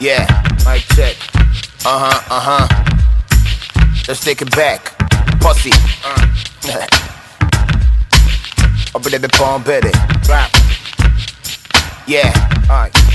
Yeah, mic check. Uh huh, uh huh. Let's take it back. Pussy. Uh. Up in the palm better. Rap. Yeah, alright.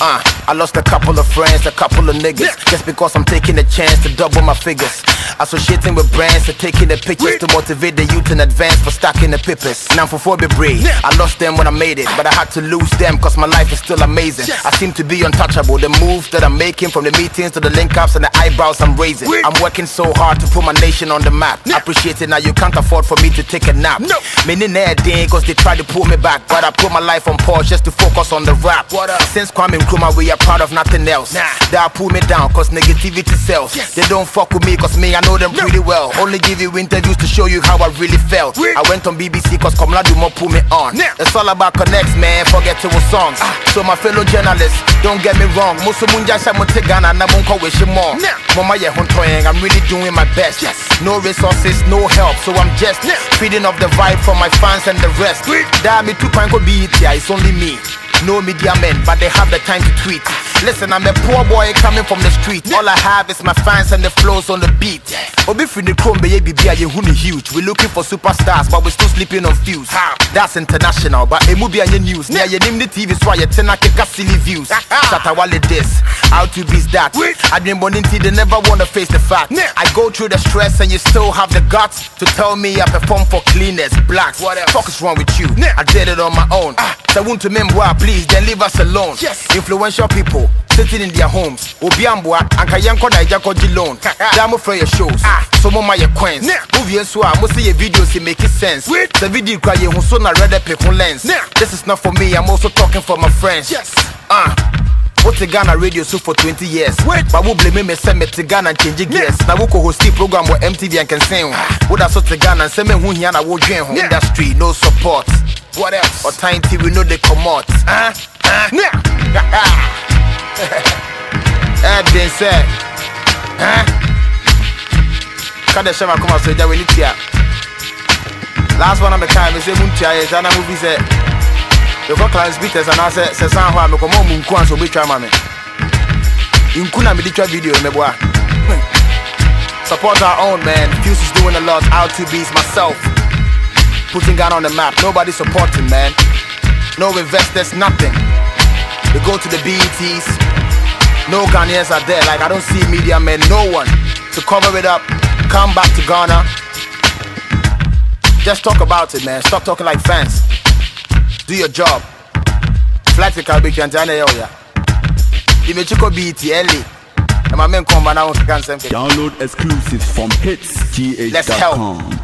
Uh, I lost a couple of friends, a couple of niggas, just because I'm taking a chance to double my figures. Associating with brands and taking the pictures to motivate the youth in advance for stacking the papers. Now for four breed, I lost them when I made it, but I had to lose them cause my life is still amazing. I seem to be untouchable. The moves that I'm making from the meetings to the link ups and the eyebrows I'm raising. I'm working so hard to put my nation on the map. Appreciate it now, you can't afford for me to take a nap. Meaning that day cause they try to pull me back, but I put my life on pause just to focus on the rap. What up? Since Kwame Nkrumah, we are proud of nothing else. Nah. They pull me down cause negativity sells. Yes. They don't fuck with me cause me, I know them pretty well. Only give you interviews to show you how I really felt. Wait. I went on BBC cause Komla Dumor pull me on. Now. It's all about connects, man. Forget to songs. Ah. So my fellow journalists, don't get me wrong. Most of munja sa mote Ghana na bunko wish more. Mama ye huntoying, I'm really doing my best. Yes. No resources, no help, so I'm just Now. feeding off the vibe from my fans and the rest. That me two point be it, yeah, it's only me. No media men, but they have the time to tweet. Listen, I'm a poor boy coming from the street. All I have is my fans and the flows on the beat. Obi free the chrome, baby, be a huni huge. We're looking for superstars, but we're still sleeping on fuse. That's international, but a movie and news. Near your name the TV, so I ten a silly views. Shatta Wale this, how to beat that. I didn't want into they never wanna face the fact. I go through the stress and you still have the guts to tell me I perform for cleaners, blacks. What else? Fuck is wrong with you? I did it on my own. Ah. So I want to remember, please, then leave us alone. Yes. Influential people sitting in their homes. Obiambwa, Anka Yanko Naijako Jilone. Damo for your shows. Ah. So mama your coins. And so I must see your videos, it make it sense. Wait. The video cry you so na red pick lens. This is not for me, I'm also talking for my friends. Yes. Ah. What's the Ghana radio so for 20 years? Wait. But we blame me send me to Ghana and change gears. Now we co host the program with MTV and can sing. What that's what to Ghana and send me who here na wo dream home industry, no support. What else? Or time TV know they come out. Huh? Huh? Now. Being said, huh? Kada shama kuma so jawe nitia. Last one on the time, me say muntia is ana movie say. The for Clarence Peters and I say say san ho a me komo munku an so be twa ma me. Nku na. Support our own man. Fuse is doing a lot. Out to beats myself. Putting Ghana on the map. Nobody supporting, man. No investors, nothing. Go to the BETs. No Ghanaians are there. Like I don't see media men, no one to cover it up. Come back to Ghana. Just talk about it, man. Stop talking like fans. Do your job. Flight to Caribbean, Tanzania, area. Imechiko BET. And my men come, but now can't say. Download exclusives from hitsgh.com. Let's help.